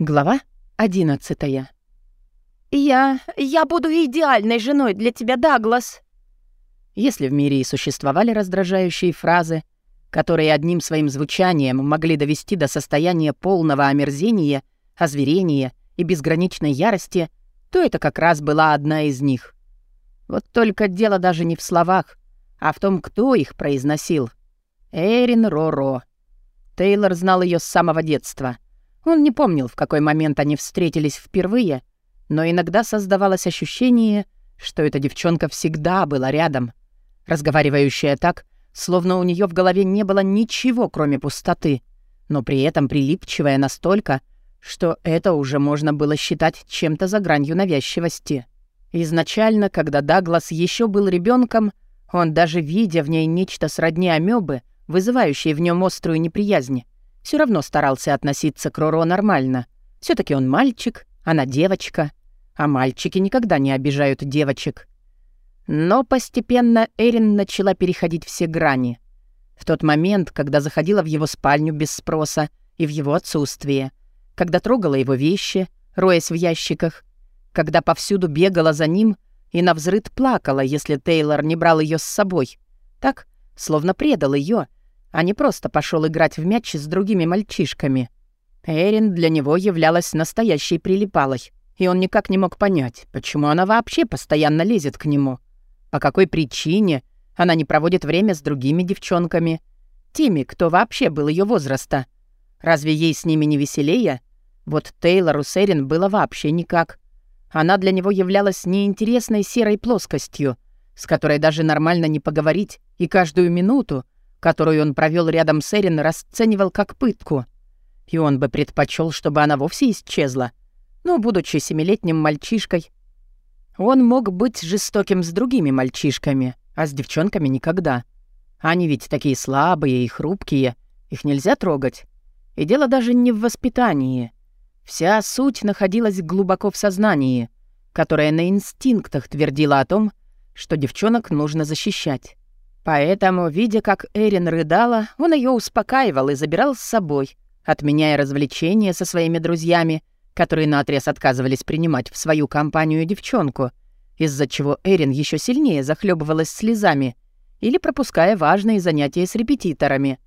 Глава одиннадцатая. «Я... я буду идеальной женой для тебя, Даглас!» Если в мире и существовали раздражающие фразы, которые одним своим звучанием могли довести до состояния полного омерзения, озверения и безграничной ярости, то это как раз была одна из них. Вот только дело даже не в словах, а в том, кто их произносил. Эрин Роро. Тейлор знал ее с самого детства — он не помнил, в какой момент они встретились впервые, но иногда создавалось ощущение, что эта девчонка всегда была рядом, разговаривающая так, словно у нее в голове не было ничего, кроме пустоты, но при этом прилипчивая настолько, что это уже можно было считать чем-то за гранью навязчивости. Изначально, когда Даглас еще был ребенком, он даже видя в ней нечто сродни амебы, вызывающей в нем острую неприязнь, все равно старался относиться к Роро нормально. все таки он мальчик, она девочка, а мальчики никогда не обижают девочек. Но постепенно Эрин начала переходить все грани. В тот момент, когда заходила в его спальню без спроса и в его отсутствие, когда трогала его вещи, роясь в ящиках, когда повсюду бегала за ним и навзрыд плакала, если Тейлор не брал ее с собой. Так, словно предал ее а не просто пошел играть в мяч с другими мальчишками. Эрин для него являлась настоящей прилипалой, и он никак не мог понять, почему она вообще постоянно лезет к нему. По какой причине она не проводит время с другими девчонками, теми, кто вообще был ее возраста. Разве ей с ними не веселее? Вот Тейлору с Эрин было вообще никак. Она для него являлась неинтересной серой плоскостью, с которой даже нормально не поговорить, и каждую минуту которую он провел рядом с Эрин, расценивал как пытку. И он бы предпочел, чтобы она вовсе исчезла. Но, будучи семилетним мальчишкой, он мог быть жестоким с другими мальчишками, а с девчонками никогда. Они ведь такие слабые и хрупкие, их нельзя трогать. И дело даже не в воспитании. Вся суть находилась глубоко в сознании, которое на инстинктах твердило о том, что девчонок нужно защищать. Поэтому, видя, как Эрин рыдала, он ее успокаивал и забирал с собой, отменяя развлечения со своими друзьями, которые наотрез отказывались принимать в свою компанию девчонку, из-за чего Эрин еще сильнее захлебывалась слезами или пропуская важные занятия с репетиторами.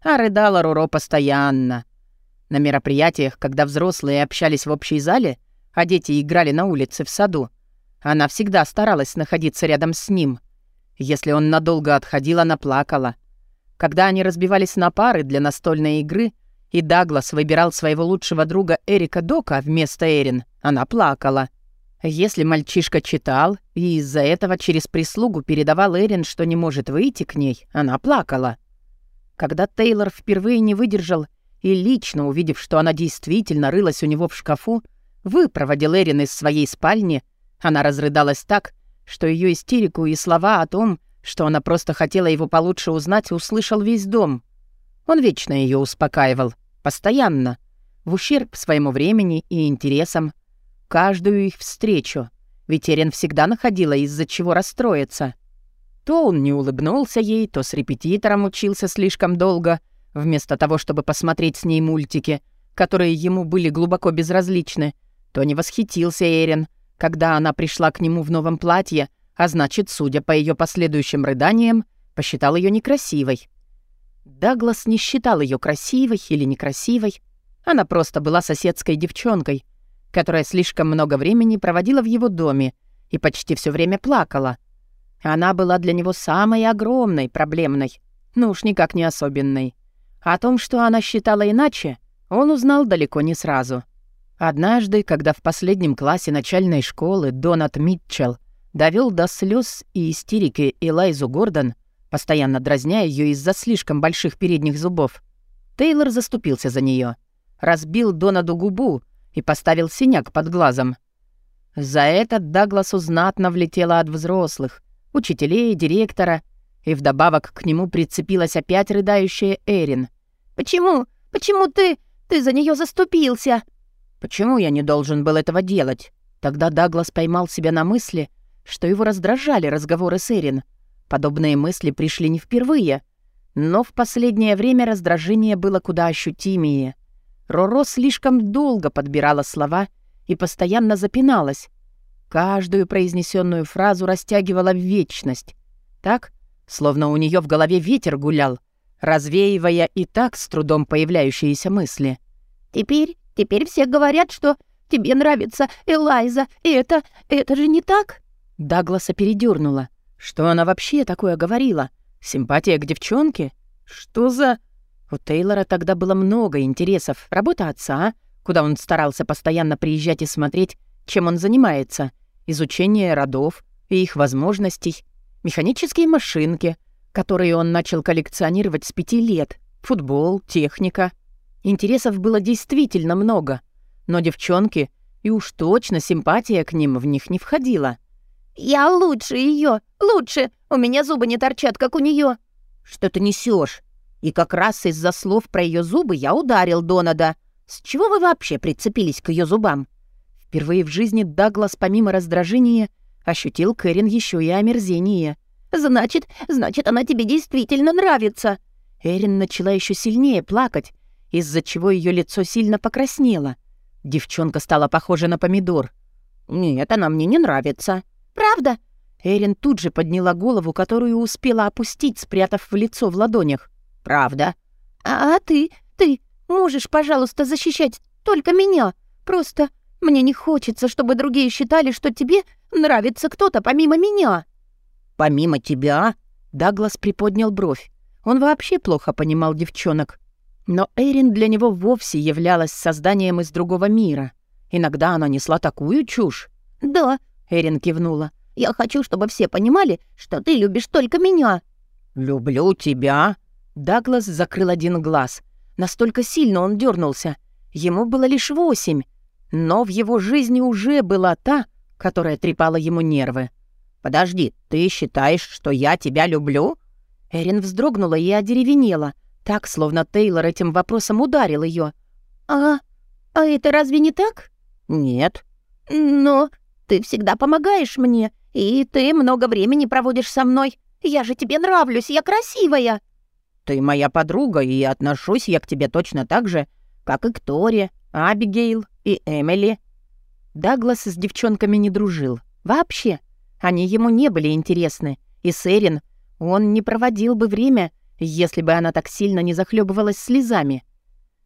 А рыдала Руро постоянно. На мероприятиях, когда взрослые общались в общей зале, а дети играли на улице в саду, она всегда старалась находиться рядом с ним — если он надолго отходил, она плакала. Когда они разбивались на пары для настольной игры, и Даглас выбирал своего лучшего друга Эрика Дока вместо Эрин, она плакала. Если мальчишка читал и из-за этого через прислугу передавал Эрин, что не может выйти к ней, она плакала. Когда Тейлор впервые не выдержал и лично, увидев, что она действительно рылась у него в шкафу, выпроводил Эрин из своей спальни, она разрыдалась так, что ее истерику и слова о том, что она просто хотела его получше узнать, услышал весь дом. Он вечно ее успокаивал, постоянно, в ущерб своему времени и интересам, каждую их встречу, ведь Эрин всегда находила из-за чего расстроиться. То он не улыбнулся ей, то с репетитором учился слишком долго, вместо того, чтобы посмотреть с ней мультики, которые ему были глубоко безразличны, то не восхитился Эрин, когда она пришла к нему в новом платье, а значит, судя по ее последующим рыданиям, посчитал ее некрасивой. Даглас не считал ее красивой или некрасивой. Она просто была соседской девчонкой, которая слишком много времени проводила в его доме и почти все время плакала. Она была для него самой огромной проблемной, ну уж никак не особенной. О том, что она считала иначе, он узнал далеко не сразу — Однажды, когда в последнем классе начальной школы Донат Митчелл довел до слез и истерики Элайзу Гордон, постоянно дразня ее из-за слишком больших передних зубов, Тейлор заступился за нее, разбил Донаду губу и поставил синяк под глазом. За это Дагласу знатно влетело от взрослых, учителей, директора, и вдобавок к нему прицепилась опять рыдающая Эрин. «Почему? Почему ты... ты за нее заступился?» Почему я не должен был этого делать? Тогда Даглас поймал себя на мысли, что его раздражали разговоры с Эрин. Подобные мысли пришли не впервые, но в последнее время раздражение было куда ощутимее. Роро слишком долго подбирала слова и постоянно запиналась. Каждую произнесенную фразу растягивала в вечность. Так, словно у нее в голове ветер гулял, развеивая и так с трудом появляющиеся мысли. «Теперь, теперь все говорят, что тебе нравится Элайза, и это, это же не так?» Дагласа передернула. Что она вообще такое говорила? Симпатия к девчонке? Что за... У Тейлора тогда было много интересов. Работа отца, куда он старался постоянно приезжать и смотреть, чем он занимается. Изучение родов и их возможностей. Механические машинки, которые он начал коллекционировать с пяти лет. Футбол, техника. Интересов было действительно много. Но девчонки, и уж точно симпатия к ним в них не входила. «Я лучше ее, лучше! У меня зубы не торчат, как у нее. «Что ты несешь? И как раз из-за слов про ее зубы я ударил Донада. С чего вы вообще прицепились к ее зубам?» Впервые в жизни Даглас, помимо раздражения, ощутил Кэрин еще и омерзение. «Значит, значит, она тебе действительно нравится!» Эрин начала еще сильнее плакать, из-за чего ее лицо сильно покраснело. Девчонка стала похожа на помидор. «Нет, она мне не нравится». «Правда?» Эрин тут же подняла голову, которую успела опустить, спрятав в лицо в ладонях. «Правда?» «А, а ты, ты можешь, пожалуйста, защищать только меня? Просто мне не хочется, чтобы другие считали, что тебе нравится кто-то помимо меня». «Помимо тебя?» Даглас приподнял бровь. Он вообще плохо понимал девчонок. Но Эрин для него вовсе являлась созданием из другого мира. Иногда она несла такую чушь. «Да», — Эрин кивнула. Я хочу, чтобы все понимали, что ты любишь только меня». «Люблю тебя». Даглас закрыл один глаз. Настолько сильно он дернулся. Ему было лишь восемь. Но в его жизни уже была та, которая трепала ему нервы. «Подожди, ты считаешь, что я тебя люблю?» Эрин вздрогнула и одеревенела, так, словно Тейлор этим вопросом ударил ее. «А, а это разве не так?» «Нет». «Но ты всегда помогаешь мне, и ты много времени проводишь со мной. Я же тебе нравлюсь, я красивая». «Ты моя подруга, и отношусь я к тебе точно так же, как и к Торе, Абигейл и Эмили». Даглас с девчонками не дружил. Вообще. Они ему не были интересны. И с Эрин он не проводил бы время, если бы она так сильно не захлебывалась слезами.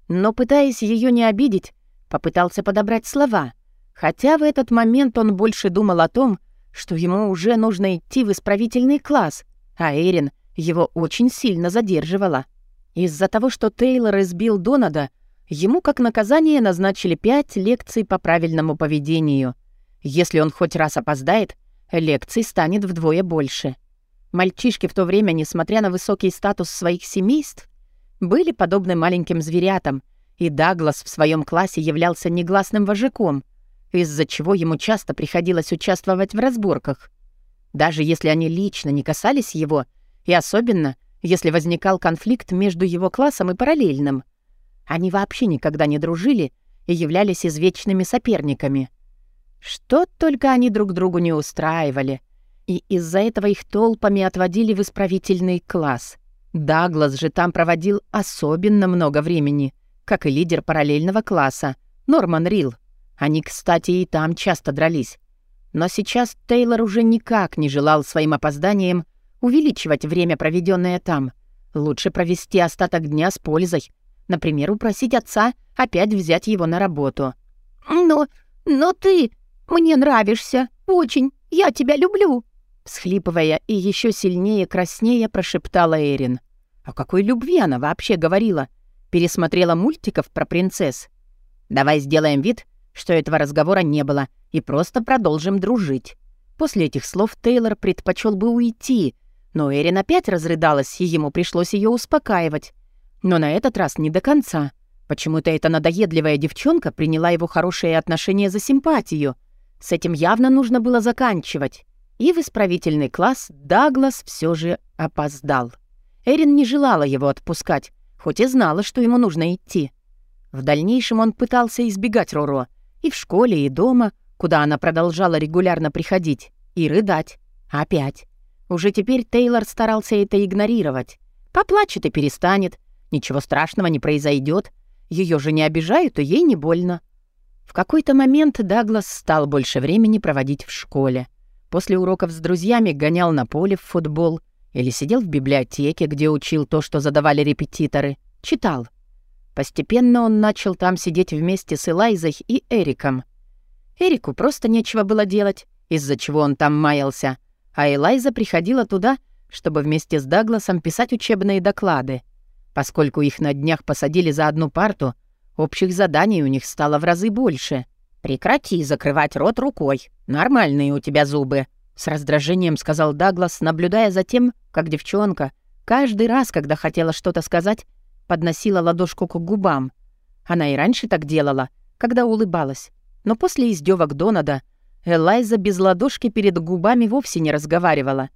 Но, пытаясь ее не обидеть, попытался подобрать слова. Хотя в этот момент он больше думал о том, что ему уже нужно идти в исправительный класс, а Эрин его очень сильно задерживала. Из-за того, что Тейлор избил Донада, ему как наказание назначили пять лекций по правильному поведению. Если он хоть раз опоздает, лекций станет вдвое больше. Мальчишки в то время, несмотря на высокий статус своих семейств, были подобны маленьким зверятам, и Даглас в своем классе являлся негласным вожаком — из-за чего ему часто приходилось участвовать в разборках. Даже если они лично не касались его, и особенно, если возникал конфликт между его классом и параллельным. Они вообще никогда не дружили и являлись извечными соперниками. Что только они друг другу не устраивали. И из-за этого их толпами отводили в исправительный класс. Даглас же там проводил особенно много времени, как и лидер параллельного класса, Норман Рилл. Они, кстати, и там часто дрались. Но сейчас Тейлор уже никак не желал своим опозданием увеличивать время, проведенное там. Лучше провести остаток дня с пользой. Например, упросить отца опять взять его на работу. «Но... но ты... мне нравишься. Очень. Я тебя люблю». Схлипывая и еще сильнее краснее, прошептала Эрин. О какой любви она вообще говорила? Пересмотрела мультиков про принцесс. «Давай сделаем вид, что этого разговора не было, и просто продолжим дружить. После этих слов Тейлор предпочел бы уйти, но Эрин опять разрыдалась, и ему пришлось ее успокаивать. Но на этот раз не до конца. Почему-то эта надоедливая девчонка приняла его хорошее отношение за симпатию. С этим явно нужно было заканчивать. И в исправительный класс Даглас все же опоздал. Эрин не желала его отпускать, хоть и знала, что ему нужно идти. В дальнейшем он пытался избегать Роро, и в школе, и дома, куда она продолжала регулярно приходить, и рыдать. Опять. Уже теперь Тейлор старался это игнорировать. Поплачет и перестанет. Ничего страшного не произойдет. Ее же не обижают, и ей не больно. В какой-то момент Даглас стал больше времени проводить в школе. После уроков с друзьями гонял на поле в футбол или сидел в библиотеке, где учил то, что задавали репетиторы, читал. Постепенно он начал там сидеть вместе с Элайзой и Эриком. Эрику просто нечего было делать, из-за чего он там маялся, а Элайза приходила туда, чтобы вместе с Дагласом писать учебные доклады. Поскольку их на днях посадили за одну парту, общих заданий у них стало в разы больше. «Прекрати закрывать рот рукой. Нормальные у тебя зубы», — с раздражением сказал Даглас, наблюдая за тем, как девчонка каждый раз, когда хотела что-то сказать, подносила ладошку к губам. Она и раньше так делала, когда улыбалась. Но после издевок Донада Элайза без ладошки перед губами вовсе не разговаривала.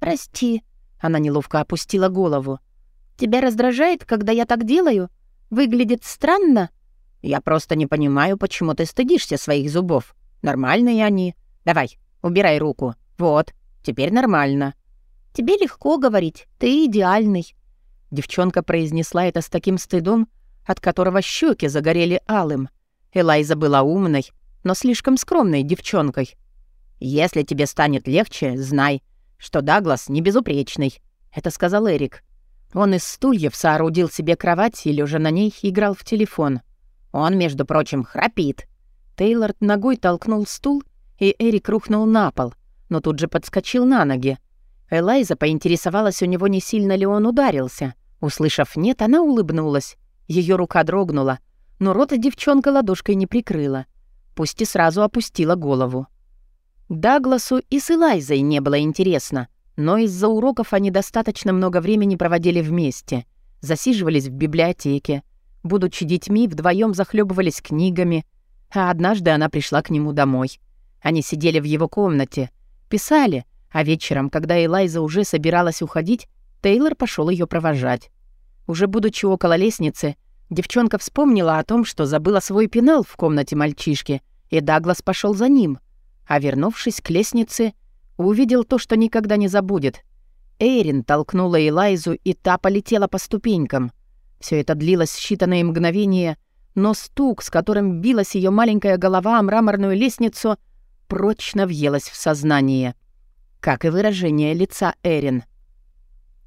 «Прости», — она неловко опустила голову. «Тебя раздражает, когда я так делаю? Выглядит странно?» «Я просто не понимаю, почему ты стыдишься своих зубов. Нормальные они. Давай, убирай руку. Вот, теперь нормально». «Тебе легко говорить, ты идеальный». Девчонка произнесла это с таким стыдом, от которого щеки загорели алым. Элайза была умной, но слишком скромной девчонкой. «Если тебе станет легче, знай, что Даглас не безупречный», — это сказал Эрик. Он из стульев соорудил себе кровать и, лежа на ней, играл в телефон. Он, между прочим, храпит. Тейлор ногой толкнул стул, и Эрик рухнул на пол, но тут же подскочил на ноги. Элайза поинтересовалась у него, не сильно ли он ударился. Услышав «нет», она улыбнулась. Ее рука дрогнула, но рот девчонка ладошкой не прикрыла. Пусть и сразу опустила голову. Дагласу и с Элайзой не было интересно, но из-за уроков они достаточно много времени проводили вместе, засиживались в библиотеке, будучи детьми, вдвоем захлебывались книгами, а однажды она пришла к нему домой. Они сидели в его комнате, писали, а вечером, когда Элайза уже собиралась уходить, Тейлор пошел ее провожать. Уже будучи около лестницы, девчонка вспомнила о том, что забыла свой пенал в комнате мальчишки, и Даглас пошел за ним а вернувшись к лестнице, увидел то, что никогда не забудет. Эйрин толкнула Элайзу, и та полетела по ступенькам. Все это длилось считанные мгновения, но стук, с которым билась ее маленькая голова о мраморную лестницу, прочно въелась в сознание. Как и выражение лица Эрин.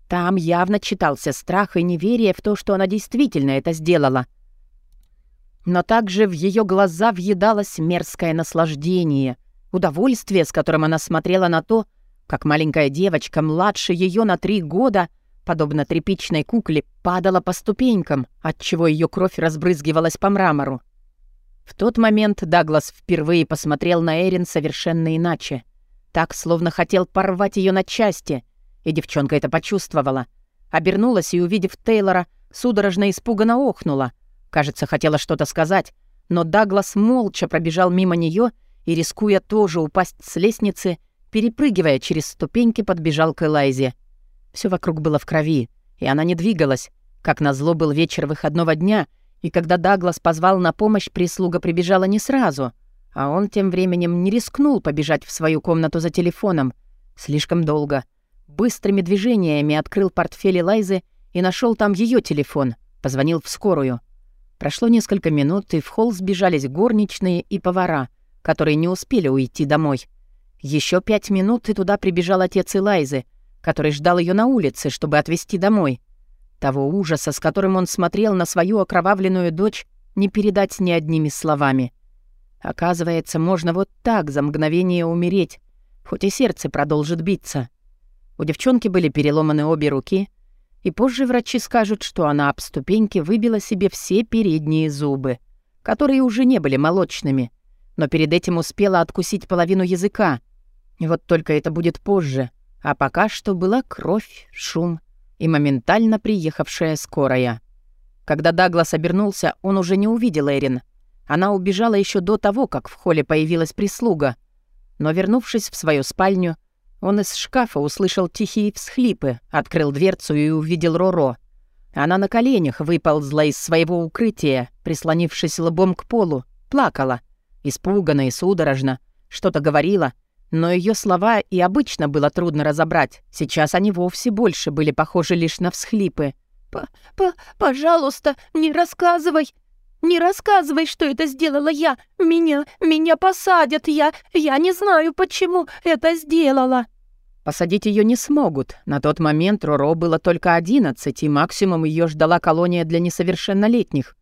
Там явно читался страх и неверие в то, что она действительно это сделала. Но также в ее глаза въедалось мерзкое наслаждение — Удовольствие, с которым она смотрела на то, как маленькая девочка, младше ее на три года, подобно тряпичной кукле, падала по ступенькам, отчего ее кровь разбрызгивалась по мрамору. В тот момент Даглас впервые посмотрел на Эрин совершенно иначе. Так, словно хотел порвать ее на части, и девчонка это почувствовала. Обернулась и, увидев Тейлора, судорожно испуганно охнула. Кажется, хотела что-то сказать, но Даглас молча пробежал мимо нее и, рискуя тоже упасть с лестницы, перепрыгивая через ступеньки, подбежал к Элайзе. Все вокруг было в крови, и она не двигалась. Как назло был вечер выходного дня, и когда Даглас позвал на помощь, прислуга прибежала не сразу, а он тем временем не рискнул побежать в свою комнату за телефоном. Слишком долго. Быстрыми движениями открыл портфель Элайзы и нашел там ее телефон. Позвонил в скорую. Прошло несколько минут, и в холл сбежались горничные и повара — которые не успели уйти домой. Еще пять минут, и туда прибежал отец Элайзы, который ждал ее на улице, чтобы отвезти домой. Того ужаса, с которым он смотрел на свою окровавленную дочь, не передать ни одними словами. Оказывается, можно вот так за мгновение умереть, хоть и сердце продолжит биться. У девчонки были переломаны обе руки, и позже врачи скажут, что она об ступеньке выбила себе все передние зубы, которые уже не были молочными — но перед этим успела откусить половину языка. И вот только это будет позже. А пока что была кровь, шум и моментально приехавшая скорая. Когда Даглас обернулся, он уже не увидел Эрин. Она убежала еще до того, как в холле появилась прислуга. Но, вернувшись в свою спальню, он из шкафа услышал тихие всхлипы, открыл дверцу и увидел Роро. Она на коленях выползла из своего укрытия, прислонившись лбом к полу, плакала — Испуганно и судорожно. Что-то говорила, но ее слова и обычно было трудно разобрать. Сейчас они вовсе больше были похожи лишь на всхлипы. П -п «Пожалуйста, не рассказывай! Не рассказывай, что это сделала я! Меня, меня посадят! Я, я не знаю, почему это сделала!» Посадить ее не смогут. На тот момент Роро было только 11, и максимум ее ждала колония для несовершеннолетних.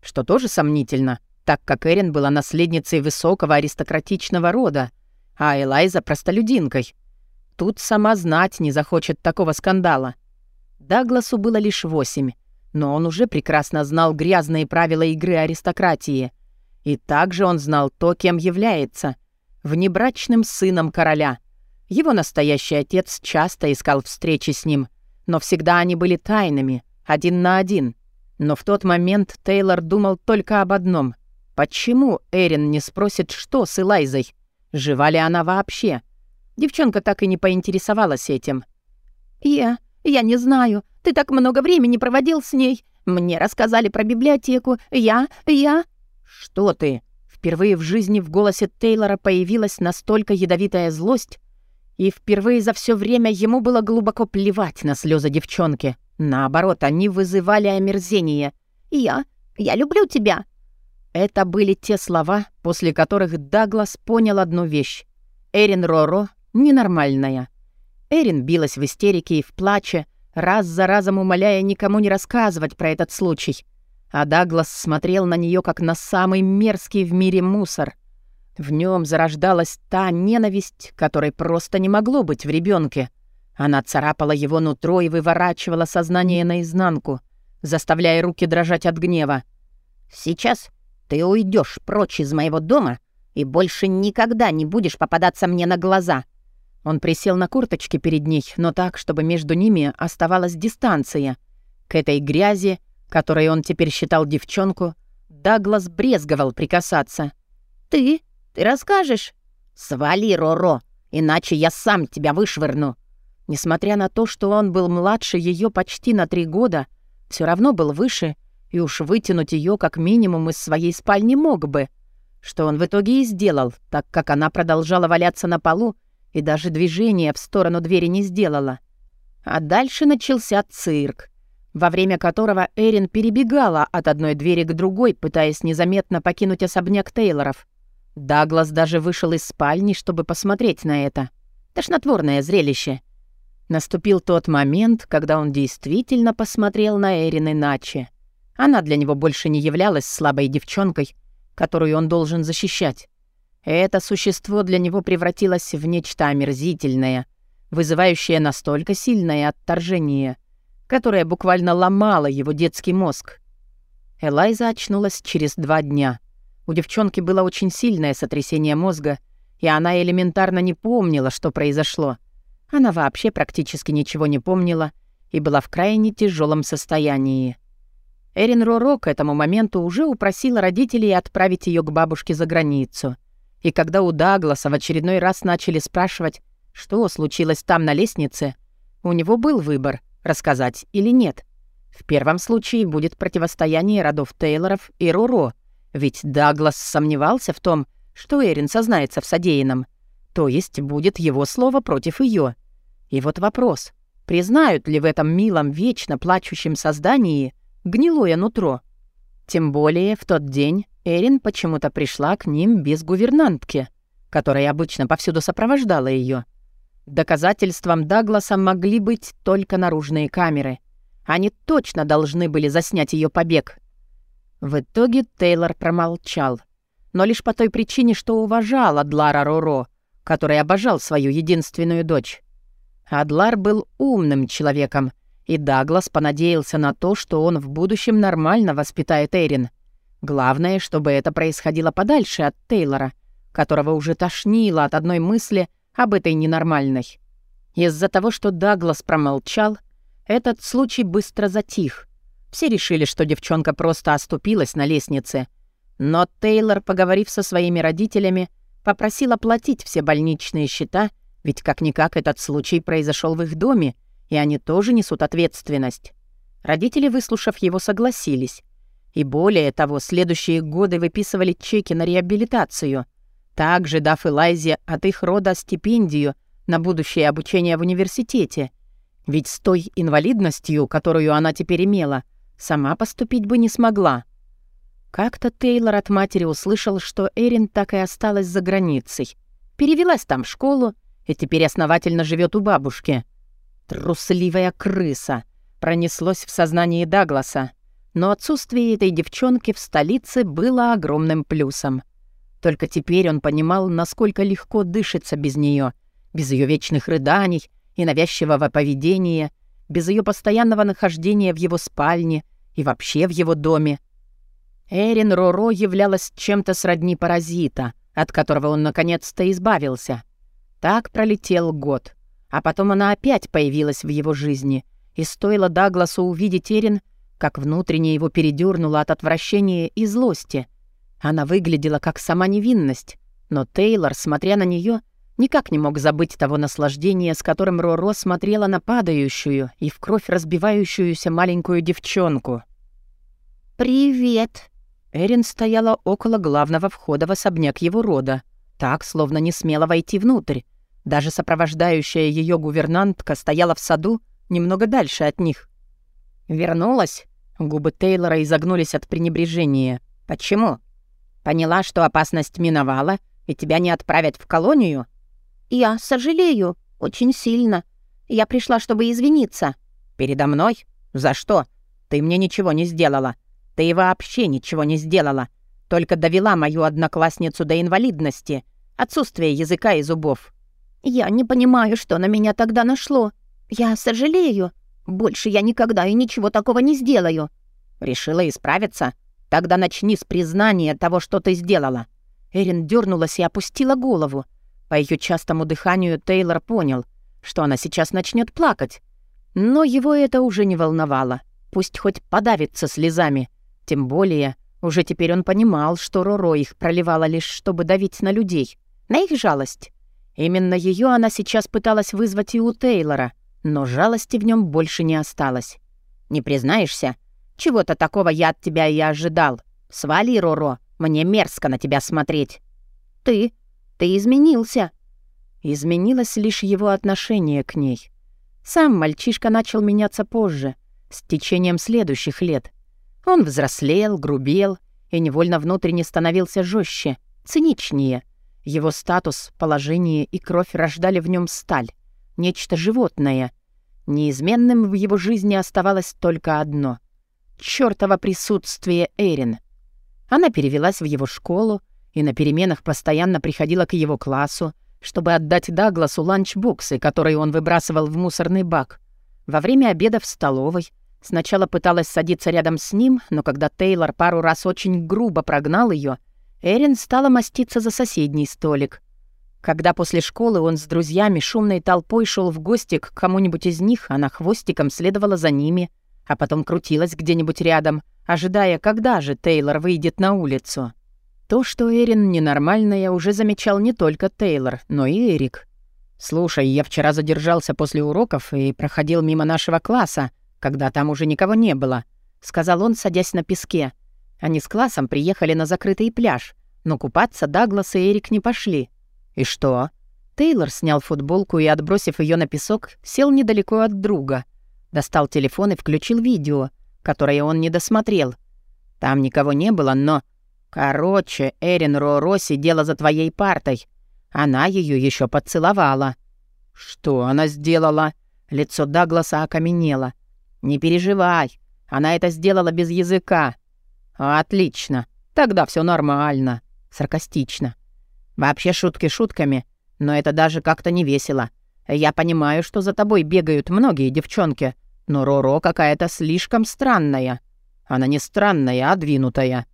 Что тоже сомнительно, так как Эрин была наследницей высокого аристократичного рода, а Элайза — простолюдинкой. Тут сама знать не захочет такого скандала. Дагласу было лишь восемь, но он уже прекрасно знал грязные правила игры аристократии. И также он знал то, кем является — внебрачным сыном короля — его настоящий отец часто искал встречи с ним, но всегда они были тайными, один на один. Но в тот момент Тейлор думал только об одном. Почему Эрин не спросит, что с Элайзой? Жива ли она вообще? Девчонка так и не поинтересовалась этим. «Я... я не знаю. Ты так много времени проводил с ней. Мне рассказали про библиотеку. Я... я...» «Что ты?» Впервые в жизни в голосе Тейлора появилась настолько ядовитая злость, и впервые за все время ему было глубоко плевать на слезы девчонки. Наоборот, они вызывали омерзение. «Я... я люблю тебя!» Это были те слова, после которых Даглас понял одну вещь. Эрин Роро ненормальная. Эрин билась в истерике и в плаче, раз за разом умоляя никому не рассказывать про этот случай. А Даглас смотрел на нее как на самый мерзкий в мире мусор — в нем зарождалась та ненависть, которой просто не могло быть в ребенке. Она царапала его нутро и выворачивала сознание наизнанку, заставляя руки дрожать от гнева. «Сейчас ты уйдешь прочь из моего дома и больше никогда не будешь попадаться мне на глаза». Он присел на курточки перед ней, но так, чтобы между ними оставалась дистанция. К этой грязи, которой он теперь считал девчонку, Даглас брезговал прикасаться. «Ты ты расскажешь?» «Свали, Роро, иначе я сам тебя вышвырну». Несмотря на то, что он был младше ее почти на три года, все равно был выше, и уж вытянуть ее как минимум из своей спальни мог бы. Что он в итоге и сделал, так как она продолжала валяться на полу и даже движения в сторону двери не сделала. А дальше начался цирк, во время которого Эрин перебегала от одной двери к другой, пытаясь незаметно покинуть особняк Тейлоров. Даглас даже вышел из спальни, чтобы посмотреть на это. Тошнотворное зрелище. Наступил тот момент, когда он действительно посмотрел на Эрин иначе. Она для него больше не являлась слабой девчонкой, которую он должен защищать. Это существо для него превратилось в нечто омерзительное, вызывающее настолько сильное отторжение, которое буквально ломало его детский мозг. Элайза очнулась через два дня — у девчонки было очень сильное сотрясение мозга, и она элементарно не помнила, что произошло. Она вообще практически ничего не помнила и была в крайне тяжелом состоянии. Эрин Роро к этому моменту уже упросила родителей отправить ее к бабушке за границу. И когда у Дагласа в очередной раз начали спрашивать, что случилось там на лестнице, у него был выбор, рассказать или нет. В первом случае будет противостояние родов Тейлоров и Роро, ведь Даглас сомневался в том, что Эрин сознается в содеянном. То есть будет его слово против ее. И вот вопрос. Признают ли в этом милом, вечно плачущем создании гнилое нутро? Тем более в тот день Эрин почему-то пришла к ним без гувернантки, которая обычно повсюду сопровождала ее. Доказательством Дагласа могли быть только наружные камеры. Они точно должны были заснять ее побег. В итоге Тейлор промолчал. Но лишь по той причине, что уважал Адлара Роро, который обожал свою единственную дочь. Адлар был умным человеком, и Даглас понадеялся на то, что он в будущем нормально воспитает Эрин. Главное, чтобы это происходило подальше от Тейлора, которого уже тошнило от одной мысли об этой ненормальной. Из-за того, что Даглас промолчал, этот случай быстро затих, все решили, что девчонка просто оступилась на лестнице. Но Тейлор, поговорив со своими родителями, попросил оплатить все больничные счета, ведь как-никак этот случай произошел в их доме, и они тоже несут ответственность. Родители, выслушав его, согласились. И более того, следующие годы выписывали чеки на реабилитацию, также дав Элайзе от их рода стипендию на будущее обучение в университете. Ведь с той инвалидностью, которую она теперь имела, сама поступить бы не смогла. Как-то Тейлор от матери услышал, что Эрин так и осталась за границей. Перевелась там в школу и теперь основательно живет у бабушки. Трусливая крыса пронеслось в сознании Дагласа, но отсутствие этой девчонки в столице было огромным плюсом. Только теперь он понимал, насколько легко дышится без нее, без ее вечных рыданий и навязчивого поведения, без ее постоянного нахождения в его спальне и вообще в его доме. Эрин Роро являлась чем-то сродни паразита, от которого он наконец-то избавился. Так пролетел год, а потом она опять появилась в его жизни, и стоило Дагласу увидеть Эрин, как внутренне его передёрнуло от отвращения и злости. Она выглядела как сама невинность, но Тейлор, смотря на нее, никак не мог забыть того наслаждения, с которым Роро смотрела на падающую и в кровь разбивающуюся маленькую девчонку. «Привет!» Эрин стояла около главного входа в особняк его рода, так, словно не смела войти внутрь. Даже сопровождающая ее гувернантка стояла в саду немного дальше от них. «Вернулась?» Губы Тейлора изогнулись от пренебрежения. «Почему? Поняла, что опасность миновала, и тебя не отправят в колонию?» «Я сожалею. Очень сильно. Я пришла, чтобы извиниться». «Передо мной? За что? Ты мне ничего не сделала. Ты вообще ничего не сделала. Только довела мою одноклассницу до инвалидности. Отсутствие языка и зубов». «Я не понимаю, что на меня тогда нашло. Я сожалею. Больше я никогда и ничего такого не сделаю». «Решила исправиться? Тогда начни с признания того, что ты сделала». Эрин дернулась и опустила голову. По ее частому дыханию Тейлор понял, что она сейчас начнет плакать. Но его это уже не волновало. Пусть хоть подавится слезами. Тем более, уже теперь он понимал, что Роро их проливала лишь, чтобы давить на людей. На их жалость. Именно ее она сейчас пыталась вызвать и у Тейлора, но жалости в нем больше не осталось. «Не признаешься? Чего-то такого я от тебя и ожидал. Свали, Роро, мне мерзко на тебя смотреть». «Ты ты изменился». Изменилось лишь его отношение к ней. Сам мальчишка начал меняться позже, с течением следующих лет. Он взрослел, грубел и невольно внутренне становился жестче, циничнее. Его статус, положение и кровь рождали в нем сталь, нечто животное. Неизменным в его жизни оставалось только одно — чёртово присутствие Эрин. Она перевелась в его школу, и на переменах постоянно приходила к его классу, чтобы отдать Дагласу ланчбоксы, которые он выбрасывал в мусорный бак. Во время обеда в столовой сначала пыталась садиться рядом с ним, но когда Тейлор пару раз очень грубо прогнал ее, Эрин стала маститься за соседний столик. Когда после школы он с друзьями шумной толпой шел в гости к кому-нибудь из них, она хвостиком следовала за ними, а потом крутилась где-нибудь рядом, ожидая, когда же Тейлор выйдет на улицу. То, что Эрин ненормальная, уже замечал не только Тейлор, но и Эрик. «Слушай, я вчера задержался после уроков и проходил мимо нашего класса, когда там уже никого не было», — сказал он, садясь на песке. Они с классом приехали на закрытый пляж, но купаться Даглас и Эрик не пошли. «И что?» Тейлор снял футболку и, отбросив ее на песок, сел недалеко от друга. Достал телефон и включил видео, которое он не досмотрел. Там никого не было, но Короче, Эрин Роро сидела за твоей партой. Она ее еще поцеловала. Что она сделала? Лицо Дагласа окаменело. Не переживай, она это сделала без языка. Отлично, тогда все нормально. Саркастично. Вообще шутки шутками, но это даже как-то не весело. Я понимаю, что за тобой бегают многие девчонки, но Роро какая-то слишком странная. Она не странная, а двинутая.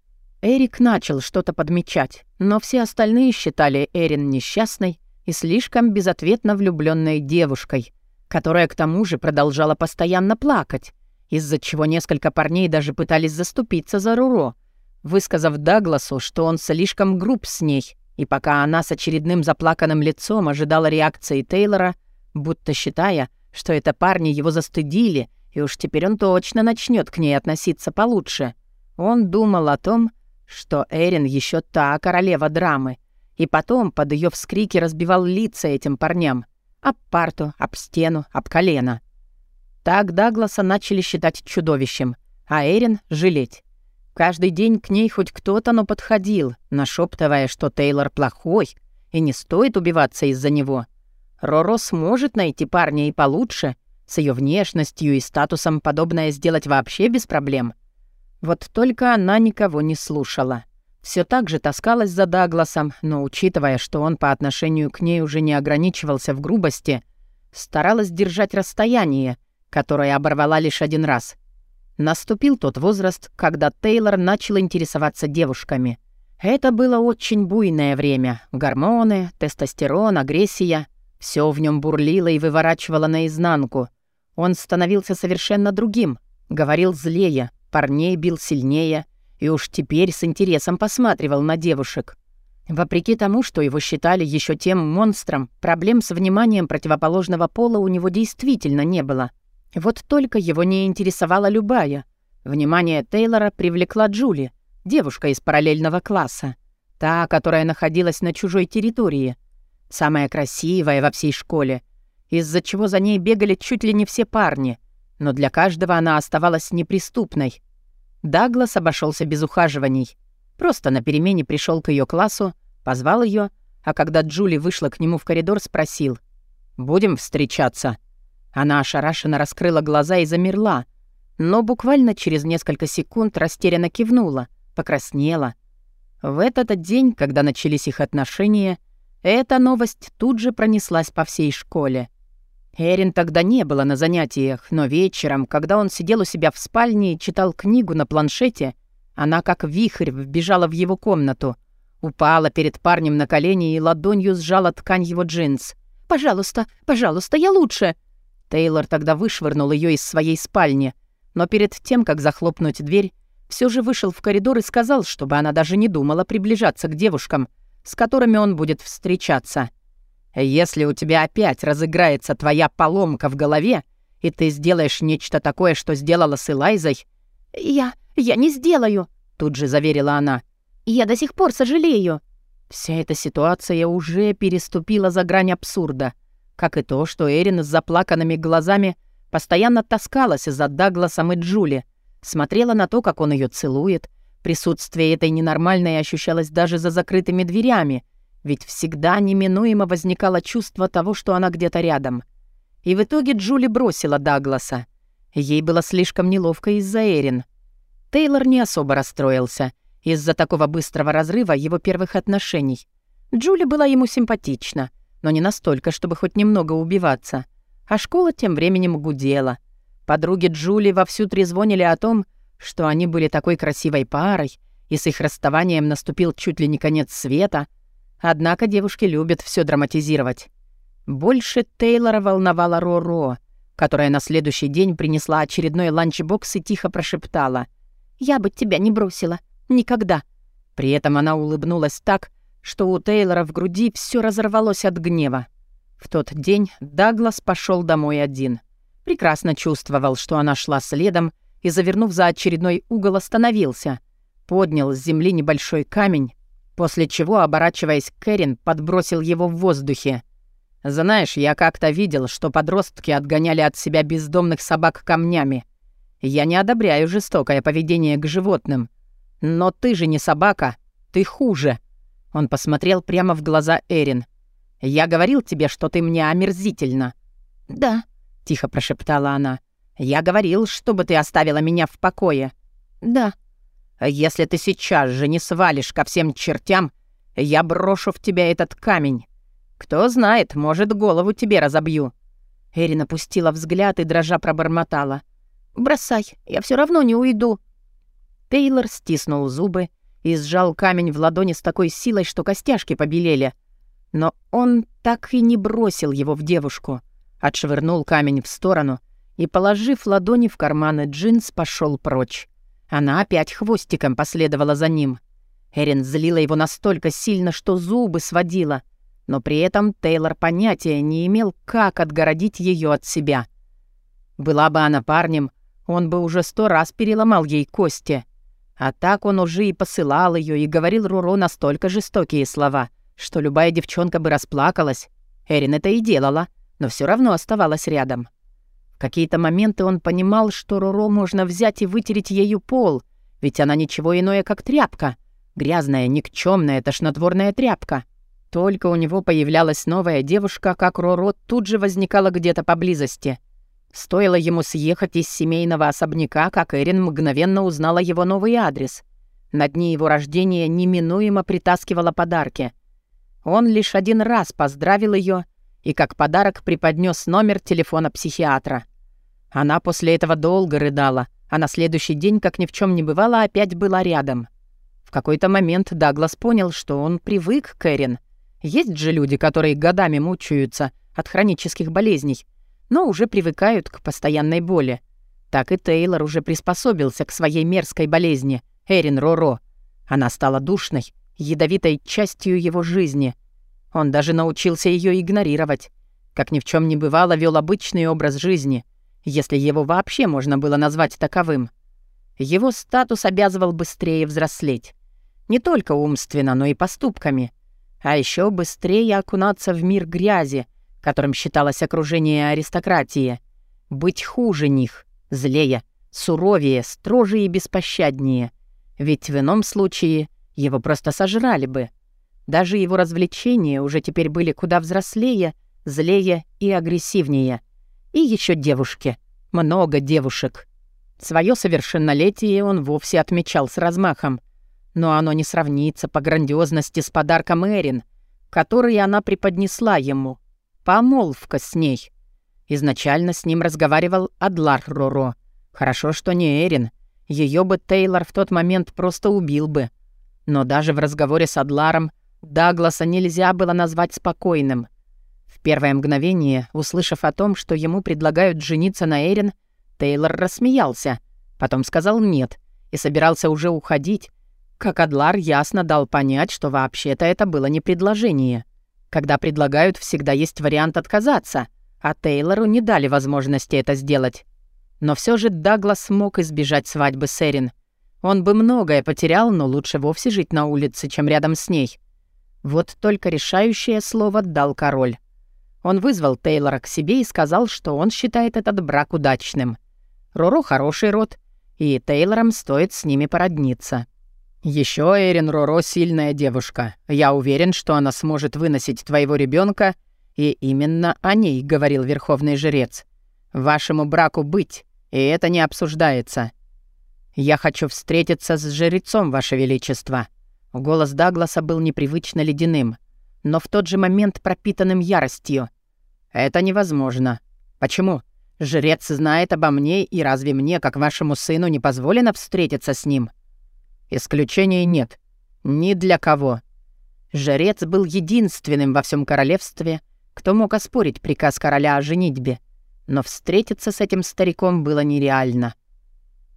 Эрик начал что-то подмечать, но все остальные считали Эрин несчастной и слишком безответно влюбленной девушкой, которая к тому же продолжала постоянно плакать, из-за чего несколько парней даже пытались заступиться за Руро, высказав Дагласу, что он слишком груб с ней, и пока она с очередным заплаканным лицом ожидала реакции Тейлора, будто считая, что это парни его застыдили, и уж теперь он точно начнет к ней относиться получше, он думал о том, что Эрин еще та королева драмы, и потом под ее вскрики разбивал лица этим парням. Об парту, об стену, об колено. Так Дагласа начали считать чудовищем, а Эрин — жалеть. Каждый день к ней хоть кто-то, но подходил, нашептывая, что Тейлор плохой, и не стоит убиваться из-за него. Роро сможет найти парня и получше, с ее внешностью и статусом подобное сделать вообще без проблем. Вот только она никого не слушала. Все так же таскалась за Дагласом, но, учитывая, что он по отношению к ней уже не ограничивался в грубости, старалась держать расстояние, которое оборвала лишь один раз. Наступил тот возраст, когда Тейлор начал интересоваться девушками. Это было очень буйное время. Гормоны, тестостерон, агрессия. Все в нем бурлило и выворачивало наизнанку. Он становился совершенно другим. Говорил злее, парней бил сильнее и уж теперь с интересом посматривал на девушек. Вопреки тому, что его считали еще тем монстром, проблем с вниманием противоположного пола у него действительно не было. Вот только его не интересовала любая. Внимание Тейлора привлекла Джули, девушка из параллельного класса. Та, которая находилась на чужой территории. Самая красивая во всей школе. Из-за чего за ней бегали чуть ли не все парни. Но для каждого она оставалась неприступной. Даглас обошелся без ухаживаний. Просто на перемене пришел к ее классу, позвал ее, а когда Джули вышла к нему в коридор, спросил. «Будем встречаться?» Она ошарашенно раскрыла глаза и замерла, но буквально через несколько секунд растерянно кивнула, покраснела. В этот день, когда начались их отношения, эта новость тут же пронеслась по всей школе. Эрин тогда не было на занятиях, но вечером, когда он сидел у себя в спальне и читал книгу на планшете, она как вихрь вбежала в его комнату, упала перед парнем на колени и ладонью сжала ткань его джинс. «Пожалуйста, пожалуйста, я лучше!» Тейлор тогда вышвырнул ее из своей спальни, но перед тем, как захлопнуть дверь, все же вышел в коридор и сказал, чтобы она даже не думала приближаться к девушкам, с которыми он будет встречаться. «Если у тебя опять разыграется твоя поломка в голове, и ты сделаешь нечто такое, что сделала с Элайзой...» «Я... я не сделаю», — тут же заверила она. «Я до сих пор сожалею». Вся эта ситуация уже переступила за грань абсурда — как и то, что Эрин с заплаканными глазами постоянно таскалась за Дагласом и Джули, смотрела на то, как он ее целует. Присутствие этой ненормальной ощущалось даже за закрытыми дверями, ведь всегда неминуемо возникало чувство того, что она где-то рядом. И в итоге Джули бросила Дагласа. Ей было слишком неловко из-за Эрин. Тейлор не особо расстроился из-за такого быстрого разрыва его первых отношений. Джули была ему симпатична — но не настолько, чтобы хоть немного убиваться. А школа тем временем гудела. Подруги Джули вовсю трезвонили о том, что они были такой красивой парой, и с их расставанием наступил чуть ли не конец света. Однако девушки любят все драматизировать. Больше Тейлора волновала Ро-Ро, которая на следующий день принесла очередной ланчбокс и тихо прошептала. «Я бы тебя не бросила. Никогда». При этом она улыбнулась так, что у Тейлора в груди все разорвалось от гнева. В тот день Даглас пошел домой один. Прекрасно чувствовал, что она шла следом, и, завернув за очередной угол, остановился. Поднял с земли небольшой камень, после чего, оборачиваясь к Кэрин, подбросил его в воздухе. «Знаешь, я как-то видел, что подростки отгоняли от себя бездомных собак камнями. Я не одобряю жестокое поведение к животным. Но ты же не собака, ты хуже». Он посмотрел прямо в глаза Эрин. «Я говорил тебе, что ты мне омерзительно». «Да», — тихо прошептала она. «Я говорил, чтобы ты оставила меня в покое». «Да». «Если ты сейчас же не свалишь ко всем чертям, я брошу в тебя этот камень. Кто знает, может, голову тебе разобью». Эрин опустила взгляд и дрожа пробормотала. «Бросай, я все равно не уйду». Тейлор стиснул зубы и сжал камень в ладони с такой силой, что костяшки побелели. Но он так и не бросил его в девушку. Отшвырнул камень в сторону и, положив ладони в карманы джинс, пошел прочь. Она опять хвостиком последовала за ним. Эрин злила его настолько сильно, что зубы сводила, но при этом Тейлор понятия не имел, как отгородить ее от себя. Была бы она парнем, он бы уже сто раз переломал ей кости — а так он уже и посылал ее и говорил Руро настолько жестокие слова, что любая девчонка бы расплакалась. Эрин это и делала, но все равно оставалась рядом. В какие-то моменты он понимал, что Роро можно взять и вытереть ею пол, ведь она ничего иное, как тряпка. Грязная, никчемная, тошнотворная тряпка. Только у него появлялась новая девушка, как Роро тут же возникала где-то поблизости. Стоило ему съехать из семейного особняка, как Эрин мгновенно узнала его новый адрес. На дни его рождения неминуемо притаскивала подарки. Он лишь один раз поздравил ее и как подарок преподнес номер телефона психиатра. Она после этого долго рыдала, а на следующий день, как ни в чем не бывало, опять была рядом. В какой-то момент Даглас понял, что он привык к Эрин. Есть же люди, которые годами мучаются от хронических болезней, но уже привыкают к постоянной боли. Так и Тейлор уже приспособился к своей мерзкой болезни, Эрин Роро. Она стала душной, ядовитой частью его жизни. Он даже научился ее игнорировать. Как ни в чем не бывало, вел обычный образ жизни, если его вообще можно было назвать таковым. Его статус обязывал быстрее взрослеть. Не только умственно, но и поступками. А еще быстрее окунаться в мир грязи, которым считалось окружение аристократии, быть хуже них, злее, суровее, строже и беспощаднее. Ведь в ином случае его просто сожрали бы. Даже его развлечения уже теперь были куда взрослее, злее и агрессивнее. И еще девушки. Много девушек. Своё совершеннолетие он вовсе отмечал с размахом. Но оно не сравнится по грандиозности с подарком Эрин, который она преподнесла ему — Помолвка с ней. Изначально с ним разговаривал Адлар Роро. Хорошо, что не Эрин. Ее бы Тейлор в тот момент просто убил бы. Но даже в разговоре с Адларом Дагласа нельзя было назвать спокойным. В первое мгновение, услышав о том, что ему предлагают жениться на Эрин, Тейлор рассмеялся, потом сказал «нет» и собирался уже уходить, как Адлар ясно дал понять, что вообще-то это было не предложение. Когда предлагают, всегда есть вариант отказаться, а Тейлору не дали возможности это сделать. Но все же Даглас смог избежать свадьбы с Эрин. Он бы многое потерял, но лучше вовсе жить на улице, чем рядом с ней. Вот только решающее слово дал король. Он вызвал Тейлора к себе и сказал, что он считает этот брак удачным. Роро хороший род, и Тейлорам стоит с ними породниться. Еще Эрин Роро сильная девушка. Я уверен, что она сможет выносить твоего ребенка, и именно о ней говорил верховный жрец. Вашему браку быть, и это не обсуждается. Я хочу встретиться с жрецом, ваше величество. Голос Дагласа был непривычно ледяным, но в тот же момент пропитанным яростью. Это невозможно. Почему? Жрец знает обо мне, и разве мне, как вашему сыну, не позволено встретиться с ним?» Исключений нет. Ни для кого. Жрец был единственным во всем королевстве, кто мог оспорить приказ короля о женитьбе. Но встретиться с этим стариком было нереально.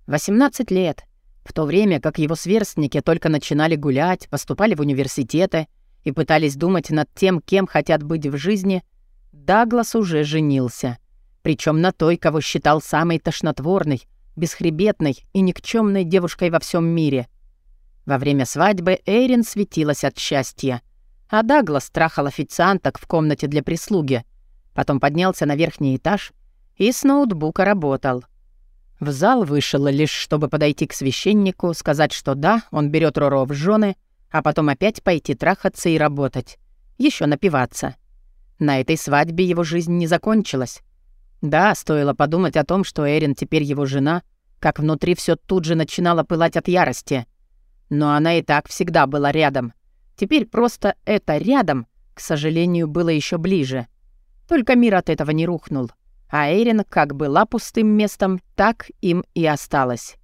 18 лет. В то время как его сверстники только начинали гулять, поступали в университеты и пытались думать над тем, кем хотят быть в жизни, Даглас уже женился. Причем на той, кого считал самой тошнотворной, бесхребетной и никчемной девушкой во всем мире — во время свадьбы Эйрин светилась от счастья, а Даглас трахал официанток в комнате для прислуги. Потом поднялся на верхний этаж и с ноутбука работал. В зал вышел лишь, чтобы подойти к священнику, сказать, что да, он берет Роро в жены, а потом опять пойти трахаться и работать. еще напиваться. На этой свадьбе его жизнь не закончилась. Да, стоило подумать о том, что Эрин теперь его жена, как внутри все тут же начинало пылать от ярости — но она и так всегда была рядом. Теперь просто это рядом, к сожалению, было еще ближе. Только мир от этого не рухнул. А Эйрин как была пустым местом, так им и осталась.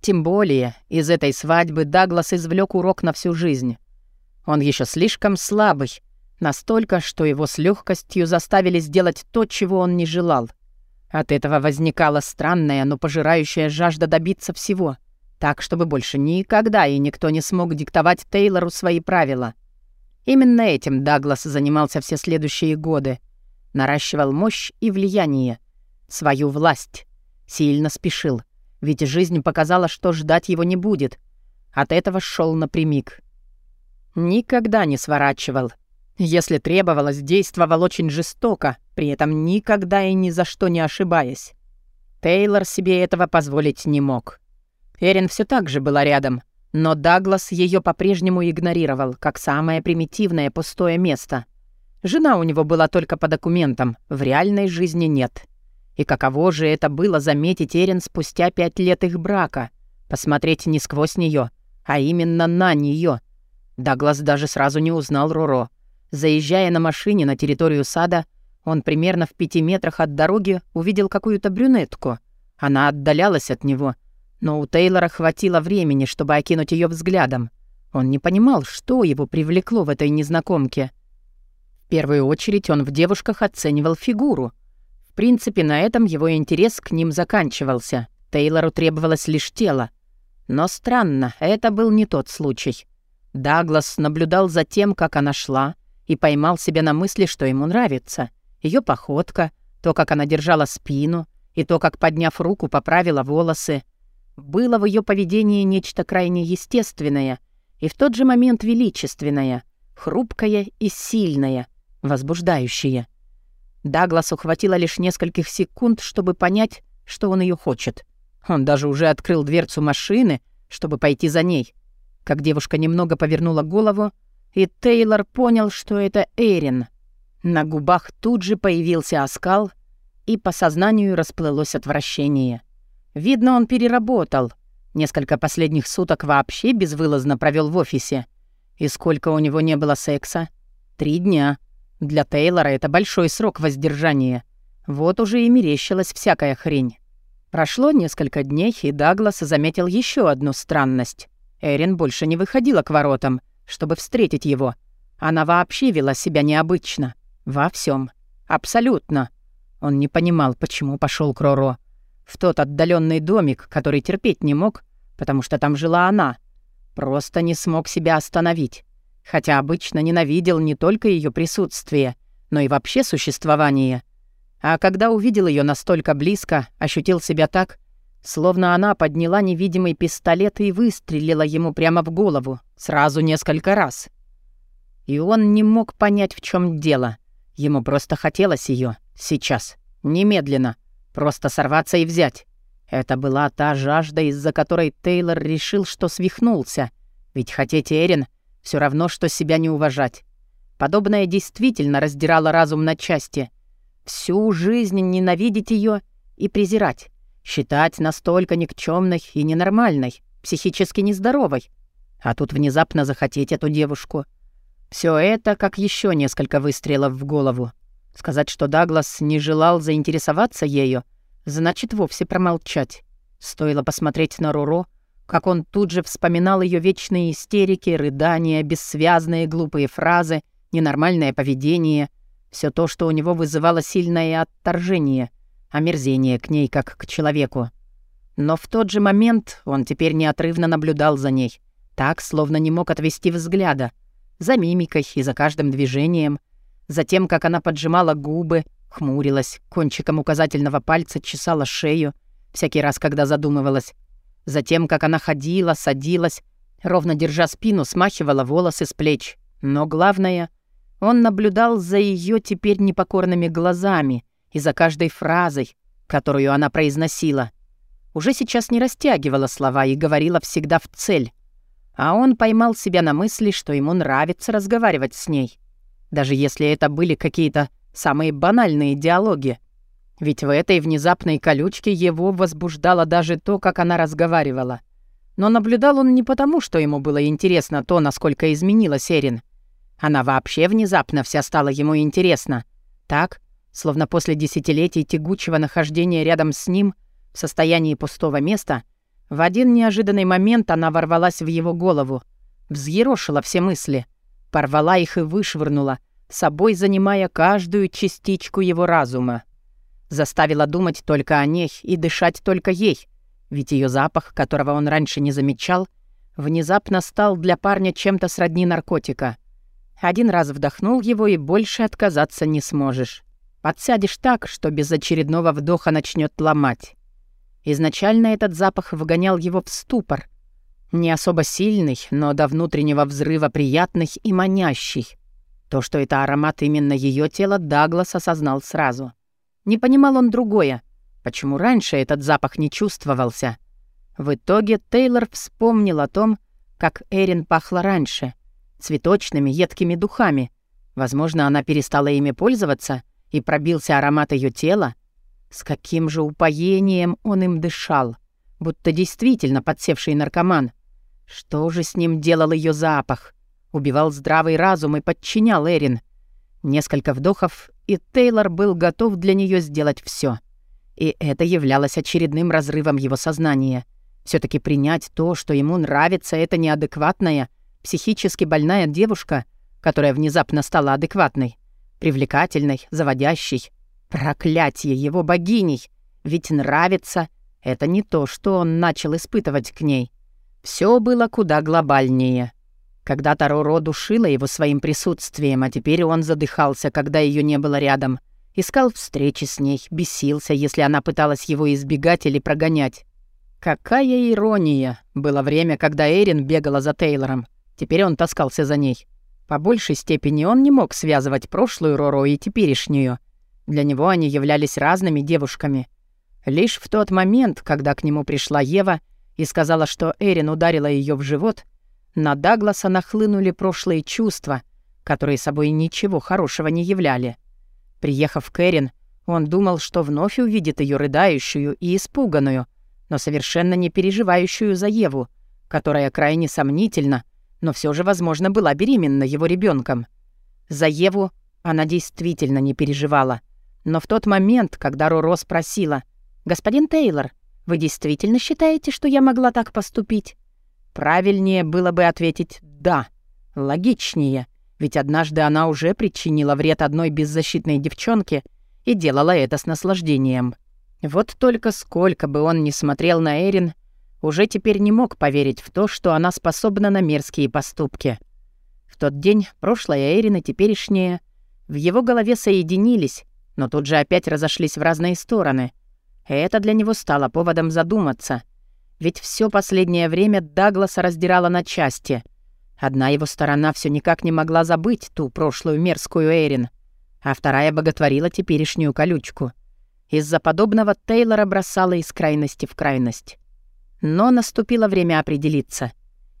Тем более, из этой свадьбы Даглас извлек урок на всю жизнь. Он еще слишком слабый, настолько, что его с легкостью заставили сделать то, чего он не желал. От этого возникала странная, но пожирающая жажда добиться всего — так, чтобы больше никогда и никто не смог диктовать Тейлору свои правила. Именно этим Даглас занимался все следующие годы. Наращивал мощь и влияние. Свою власть. Сильно спешил. Ведь жизнь показала, что ждать его не будет. От этого шел напрямик. Никогда не сворачивал. Если требовалось, действовал очень жестоко, при этом никогда и ни за что не ошибаясь. Тейлор себе этого позволить не мог. Эрин все так же была рядом, но Даглас ее по-прежнему игнорировал, как самое примитивное пустое место. Жена у него была только по документам, в реальной жизни нет. И каково же это было заметить Эрин спустя пять лет их брака, посмотреть не сквозь нее, а именно на нее. Даглас даже сразу не узнал Роро. Заезжая на машине на территорию сада, он примерно в пяти метрах от дороги увидел какую-то брюнетку. Она отдалялась от него, но у Тейлора хватило времени, чтобы окинуть ее взглядом. Он не понимал, что его привлекло в этой незнакомке. В первую очередь он в девушках оценивал фигуру. В принципе, на этом его интерес к ним заканчивался. Тейлору требовалось лишь тело. Но странно, это был не тот случай. Даглас наблюдал за тем, как она шла, и поймал себя на мысли, что ему нравится — ее походка, то, как она держала спину, и то, как, подняв руку, поправила волосы. Было в ее поведении нечто крайне естественное и в тот же момент величественное, хрупкое и сильное, возбуждающее. Дагласу хватило лишь нескольких секунд, чтобы понять, что он ее хочет. Он даже уже открыл дверцу машины, чтобы пойти за ней. Как девушка немного повернула голову, и Тейлор понял, что это Эрин — на губах тут же появился оскал, и по сознанию расплылось отвращение. Видно, он переработал. Несколько последних суток вообще безвылазно провел в офисе. И сколько у него не было секса? Три дня. Для Тейлора это большой срок воздержания. Вот уже и мерещилась всякая хрень. Прошло несколько дней, и Даглас заметил еще одну странность. Эрин больше не выходила к воротам, чтобы встретить его. Она вообще вела себя необычно. Во всем, Абсолютно. Он не понимал, почему пошел к Роро. В тот отдаленный домик, который терпеть не мог, потому что там жила она. Просто не смог себя остановить. Хотя обычно ненавидел не только ее присутствие, но и вообще существование. А когда увидел ее настолько близко, ощутил себя так, словно она подняла невидимый пистолет и выстрелила ему прямо в голову, сразу несколько раз. И он не мог понять, в чем дело — Ему просто хотелось ее сейчас, немедленно, просто сорваться и взять. Это была та жажда, из-за которой Тейлор решил, что свихнулся. Ведь хотеть Эрин все равно, что себя не уважать. Подобное действительно раздирало разум на части. Всю жизнь ненавидеть ее и презирать. Считать настолько никчемной и ненормальной, психически нездоровой. А тут внезапно захотеть эту девушку — все это как еще несколько выстрелов в голову. Сказать, что Даглас не желал заинтересоваться ею, значит вовсе промолчать. Стоило посмотреть на Руро, как он тут же вспоминал ее вечные истерики, рыдания, бессвязные глупые фразы, ненормальное поведение, все то, что у него вызывало сильное отторжение, омерзение к ней как к человеку. Но в тот же момент он теперь неотрывно наблюдал за ней, так, словно не мог отвести взгляда — за мимикой и за каждым движением, за тем, как она поджимала губы, хмурилась, кончиком указательного пальца чесала шею, всякий раз, когда задумывалась, за тем, как она ходила, садилась, ровно держа спину, смахивала волосы с плеч. Но главное, он наблюдал за ее теперь непокорными глазами и за каждой фразой, которую она произносила. Уже сейчас не растягивала слова и говорила всегда в цель, а он поймал себя на мысли, что ему нравится разговаривать с ней. Даже если это были какие-то самые банальные диалоги. Ведь в этой внезапной колючке его возбуждало даже то, как она разговаривала. Но наблюдал он не потому, что ему было интересно то, насколько изменилась Эрин. Она вообще внезапно вся стала ему интересна. Так, словно после десятилетий тягучего нахождения рядом с ним, в состоянии пустого места — в один неожиданный момент она ворвалась в его голову, взъерошила все мысли, порвала их и вышвырнула, собой занимая каждую частичку его разума. Заставила думать только о ней и дышать только ей, ведь ее запах, которого он раньше не замечал, внезапно стал для парня чем-то сродни наркотика. Один раз вдохнул его и больше отказаться не сможешь. Подсядешь так, что без очередного вдоха начнет ломать. Изначально этот запах вгонял его в ступор. Не особо сильный, но до внутреннего взрыва приятный и манящий. То, что это аромат именно ее тела, Даглас осознал сразу. Не понимал он другое. Почему раньше этот запах не чувствовался? В итоге Тейлор вспомнил о том, как Эрин пахла раньше. Цветочными, едкими духами. Возможно, она перестала ими пользоваться, и пробился аромат ее тела. С каким же упоением он им дышал, будто действительно подсевший наркоман. Что же с ним делал ее запах? Убивал здравый разум и подчинял Эрин. Несколько вдохов, и Тейлор был готов для нее сделать все. И это являлось очередным разрывом его сознания — все таки принять то, что ему нравится, это неадекватная, психически больная девушка, которая внезапно стала адекватной, привлекательной, заводящей. Проклятие его богиней! Ведь нравится — это не то, что он начал испытывать к ней. Все было куда глобальнее. Когда-то Роро душила его своим присутствием, а теперь он задыхался, когда ее не было рядом. Искал встречи с ней, бесился, если она пыталась его избегать или прогонять. Какая ирония! Было время, когда Эрин бегала за Тейлором. Теперь он таскался за ней. По большей степени он не мог связывать прошлую Роро и теперешнюю. Для него они являлись разными девушками. Лишь в тот момент, когда к нему пришла Ева и сказала, что Эрин ударила ее в живот, на Дагласа нахлынули прошлые чувства, которые собой ничего хорошего не являли. Приехав к Эрин, он думал, что вновь увидит ее рыдающую и испуганную — но совершенно не переживающую за Еву, которая крайне сомнительно, но все же, возможно, была беременна его ребенком. За Еву она действительно не переживала. Но в тот момент, когда Роро спросила, «Господин Тейлор, вы действительно считаете, что я могла так поступить?» Правильнее было бы ответить «да». Логичнее, ведь однажды она уже причинила вред одной беззащитной девчонке и делала это с наслаждением. Вот только сколько бы он ни смотрел на Эрин, уже теперь не мог поверить в то, что она способна на мерзкие поступки. В тот день прошлое Эрин и теперешнее в его голове соединились, но тут же опять разошлись в разные стороны. Это для него стало поводом задуматься. Ведь все последнее время Дагласа раздирала на части. Одна его сторона все никак не могла забыть ту прошлую мерзкую Эрин, а вторая боготворила теперешнюю колючку — из-за подобного Тейлора бросала из крайности в крайность. Но наступило время определиться.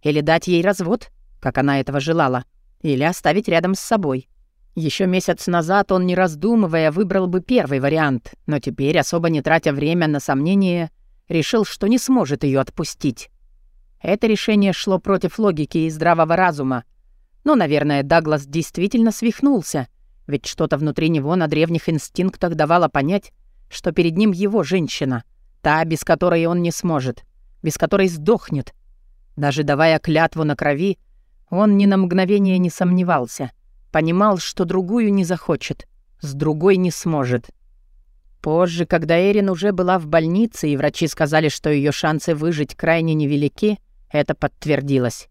Или дать ей развод, как она этого желала, или оставить рядом с собой. Еще месяц назад он, не раздумывая, выбрал бы первый вариант, но теперь, особо не тратя время на сомнения, решил, что не сможет ее отпустить. Это решение шло против логики и здравого разума. Но, наверное, Даглас действительно свихнулся, ведь что-то внутри него на древних инстинктах давало понять, что перед ним его женщина, та, без которой он не сможет, без которой сдохнет. Даже давая клятву на крови, он ни на мгновение не сомневался, понимал, что другую не захочет, с другой не сможет. Позже, когда Эрин уже была в больнице, и врачи сказали, что ее шансы выжить крайне невелики, это подтвердилось.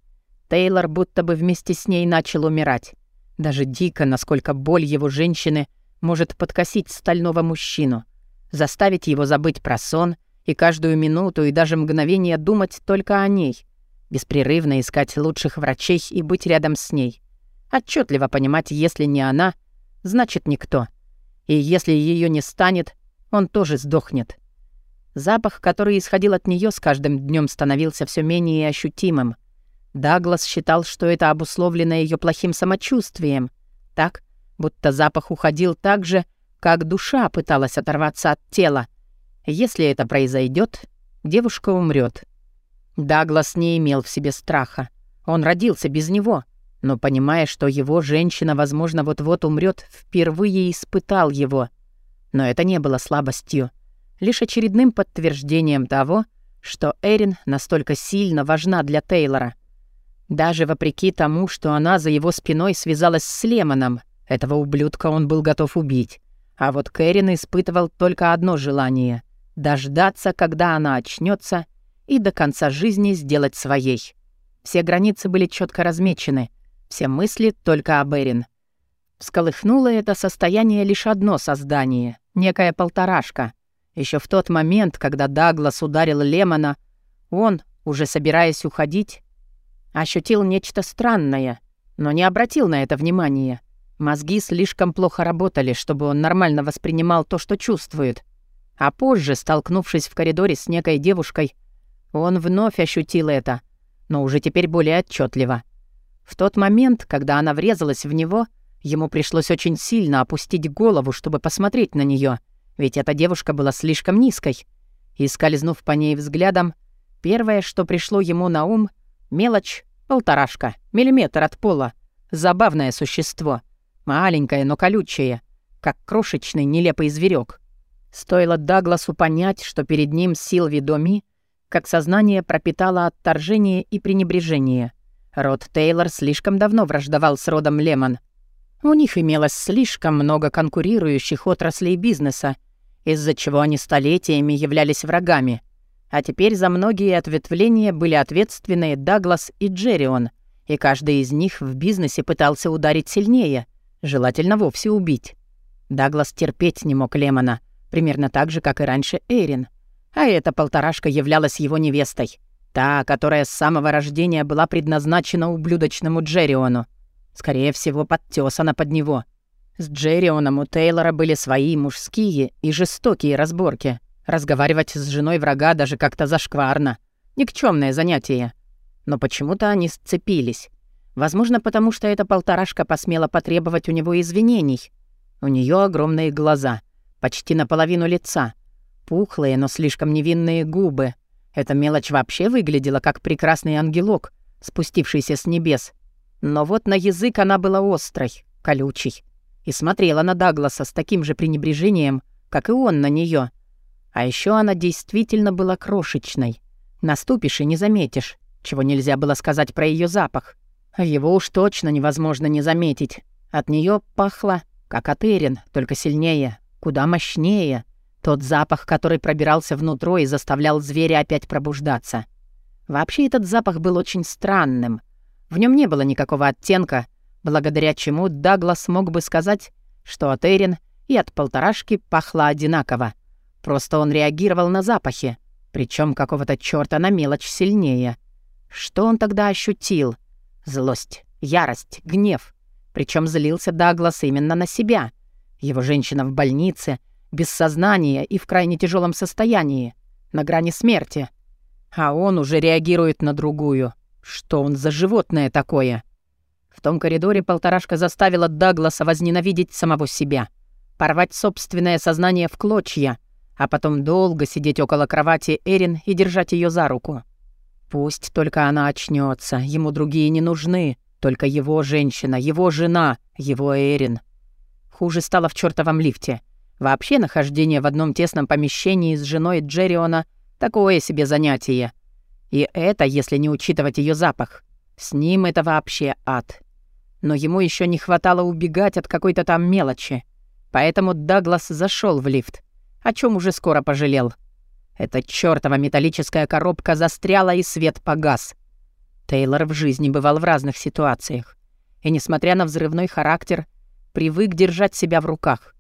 Тейлор будто бы вместе с ней начал умирать. Даже дико, насколько боль его женщины может подкосить стального мужчину — заставить его забыть про сон и каждую минуту и даже мгновение думать только о ней, беспрерывно искать лучших врачей и быть рядом с ней. Отчетливо понимать, если не она, значит никто. И если ее не станет, он тоже сдохнет. Запах, который исходил от нее, с каждым днем становился все менее ощутимым. Даглас считал, что это обусловлено ее плохим самочувствием. Так, будто запах уходил так же, как душа пыталась оторваться от тела. Если это произойдет, девушка умрет. Даглас не имел в себе страха. Он родился без него, но, понимая, что его женщина, возможно, вот-вот умрет, впервые испытал его. Но это не было слабостью, лишь очередным подтверждением того, что Эрин настолько сильно важна для Тейлора. Даже вопреки тому, что она за его спиной связалась с Лемоном, этого ублюдка он был готов убить. А вот Кэрин испытывал только одно желание — дождаться, когда она очнется, и до конца жизни сделать своей. Все границы были четко размечены, все мысли только об Эрин. Всколыхнуло это состояние лишь одно создание, некая полторашка. Еще в тот момент, когда Даглас ударил Лемона, он, уже собираясь уходить, ощутил нечто странное, но не обратил на это внимания. Мозги слишком плохо работали, чтобы он нормально воспринимал то, что чувствует. А позже, столкнувшись в коридоре с некой девушкой, он вновь ощутил это, но уже теперь более отчетливо. В тот момент, когда она врезалась в него, ему пришлось очень сильно опустить голову, чтобы посмотреть на нее, ведь эта девушка была слишком низкой. И, скользнув по ней взглядом, первое, что пришло ему на ум — мелочь, полторашка, миллиметр от пола, забавное существо, маленькое, но колючее, как крошечный нелепый зверек. Стоило Дагласу понять, что перед ним Силви Доми, как сознание пропитало отторжение и пренебрежение. Род Тейлор слишком давно враждовал с родом Лемон. У них имелось слишком много конкурирующих отраслей бизнеса, из-за чего они столетиями являлись врагами. А теперь за многие ответвления были ответственны Даглас и Джеррион, и каждый из них в бизнесе пытался ударить сильнее, желательно вовсе убить. Даглас терпеть не мог Лемона — примерно так же, как и раньше Эйрин. А эта полторашка являлась его невестой. Та, которая с самого рождения была предназначена ублюдочному Джерриону. Скорее всего, подтёсана под него. С Джеррионом у Тейлора были свои мужские и жестокие разборки. Разговаривать с женой врага даже как-то зашкварно. Никчёмное занятие. Но почему-то они сцепились. Возможно, потому что эта полторашка посмела потребовать у него извинений. У неё огромные глаза — почти наполовину лица. Пухлые, но слишком невинные губы. Эта мелочь вообще выглядела как прекрасный ангелок, спустившийся с небес. Но вот на язык она была острой, колючей. И смотрела на Дагласа с таким же пренебрежением, как и он на нее. А еще она действительно была крошечной. Наступишь и не заметишь, чего нельзя было сказать про ее запах. Его уж точно невозможно не заметить. От нее пахло, как от Эрин, только сильнее, куда мощнее. Тот запах, который пробирался внутрь и заставлял зверя опять пробуждаться. Вообще этот запах был очень странным. В нем не было никакого оттенка, благодаря чему Даглас мог бы сказать, что от Эрин и от полторашки пахло одинаково. Просто он реагировал на запахи, причем какого-то чёрта на мелочь сильнее. Что он тогда ощутил? Злость, ярость, гнев. Причем злился Даглас именно на себя — его женщина в больнице, без сознания и в крайне тяжелом состоянии, на грани смерти. А он уже реагирует на другую. Что он за животное такое? В том коридоре полторашка заставила Дагласа возненавидеть самого себя, порвать собственное сознание в клочья, а потом долго сидеть около кровати Эрин и держать ее за руку. Пусть только она очнется, ему другие не нужны, только его женщина, его жена, его Эрин — Хуже стало в чертовом лифте. Вообще нахождение в одном тесном помещении с женой Джерриона — такое себе занятие. И это, если не учитывать ее запах. С ним это вообще ад. Но ему еще не хватало убегать от какой-то там мелочи. Поэтому Даглас зашел в лифт, о чем уже скоро пожалел. Эта чертова металлическая коробка застряла, и свет погас. Тейлор в жизни бывал в разных ситуациях. И несмотря на взрывной характер, привык держать себя в руках.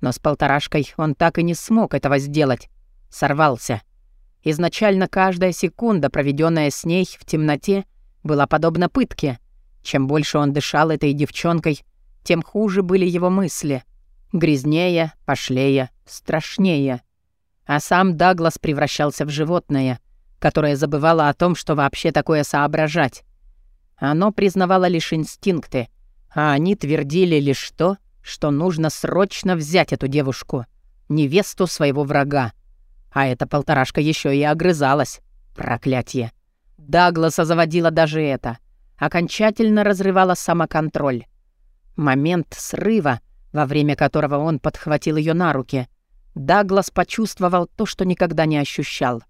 Но с полторашкой он так и не смог этого сделать. Сорвался. Изначально каждая секунда, проведенная с ней в темноте, была подобна пытке. Чем больше он дышал этой девчонкой, тем хуже были его мысли. Грязнее, пошлее, страшнее. А сам Даглас превращался в животное, которое забывало о том, что вообще такое соображать. Оно признавало лишь инстинкты — а они твердили лишь то, что нужно срочно взять эту девушку, невесту своего врага. А эта полторашка еще и огрызалась. Проклятие. Дагласа заводила даже это. Окончательно разрывала самоконтроль. Момент срыва, во время которого он подхватил ее на руки, Даглас почувствовал то, что никогда не ощущал.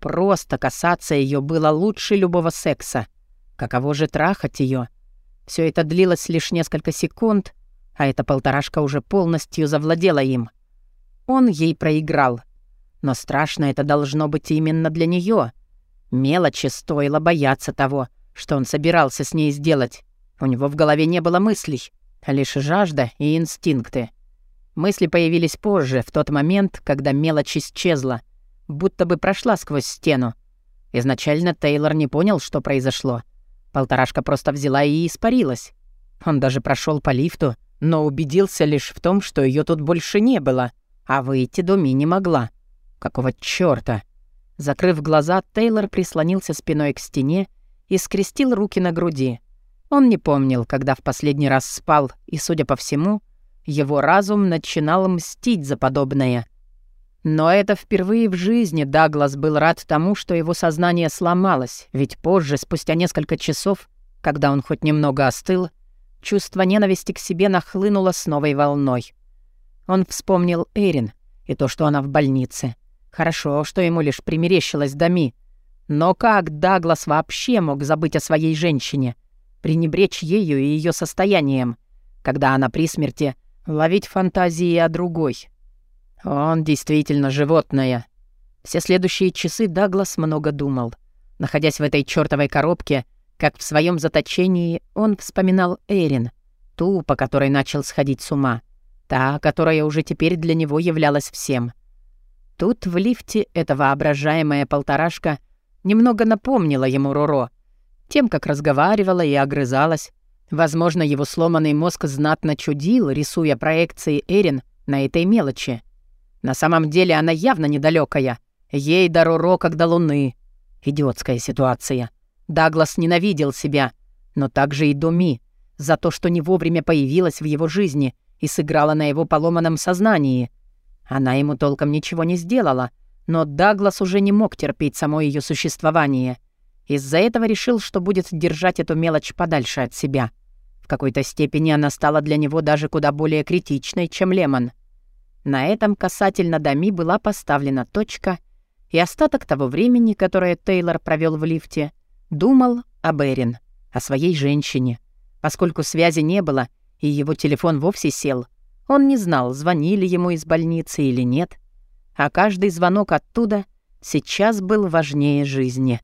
Просто касаться ее было лучше любого секса. Каково же трахать ее? Все это длилось лишь несколько секунд, а эта полторашка уже полностью завладела им. Он ей проиграл. Но страшно это должно быть именно для нее. Мелочи стоило бояться того, что он собирался с ней сделать. У него в голове не было мыслей, а лишь жажда и инстинкты. Мысли появились позже, в тот момент, когда мелочь исчезла, будто бы прошла сквозь стену. Изначально Тейлор не понял, что произошло — Полторашка просто взяла и испарилась. Он даже прошел по лифту, но убедился лишь в том, что ее тут больше не было. а выйти Доми не могла. Какого чёрта? Закрыв глаза, Тейлор прислонился спиной к стене и скрестил руки на груди. Он не помнил, когда в последний раз спал, и, судя по всему, его разум начинал мстить за подобное. Но это впервые в жизни Даглас был рад тому, что его сознание сломалось, ведь позже, спустя несколько часов, когда он хоть немного остыл, чувство ненависти к себе нахлынуло с новой волной. Он вспомнил Эрин и то, что она в больнице. Хорошо, что ему лишь примерещилось Дами. Но как Даглас вообще мог забыть о своей женщине, пренебречь ею и ее состоянием, когда она при смерти, ловить фантазии о другой? Он действительно животное. Все следующие часы Даглас много думал. Находясь в этой чёртовой коробке, как в своем заточении, он вспоминал Эрин, ту, по которой начал сходить с ума, та, которая уже теперь для него являлась всем. Тут в лифте эта воображаемая полторашка немного напомнила ему Роро, тем, как разговаривала и огрызалась. Возможно, его сломанный мозг знатно чудил, рисуя проекции Эрин на этой мелочи. На самом деле она явно недалекая. Ей до Роро как до Луны. Идиотская ситуация. Даглас ненавидел себя, но также и Доми за то, что не вовремя появилась в его жизни и сыграла на его поломанном сознании. Она ему толком ничего не сделала, но Даглас уже не мог терпеть само ее существование. Из-за этого решил, что будет держать эту мелочь подальше от себя. В какой-то степени она стала для него даже куда более критичной, чем Лемон. На этом касательно Дами была поставлена точка, и остаток того времени, которое Тейлор провел в лифте, думал об Эрин, о своей женщине. Поскольку связи не было, и его телефон вовсе сел, он не знал, звонили ему из больницы или нет, а каждый звонок оттуда сейчас был важнее жизни.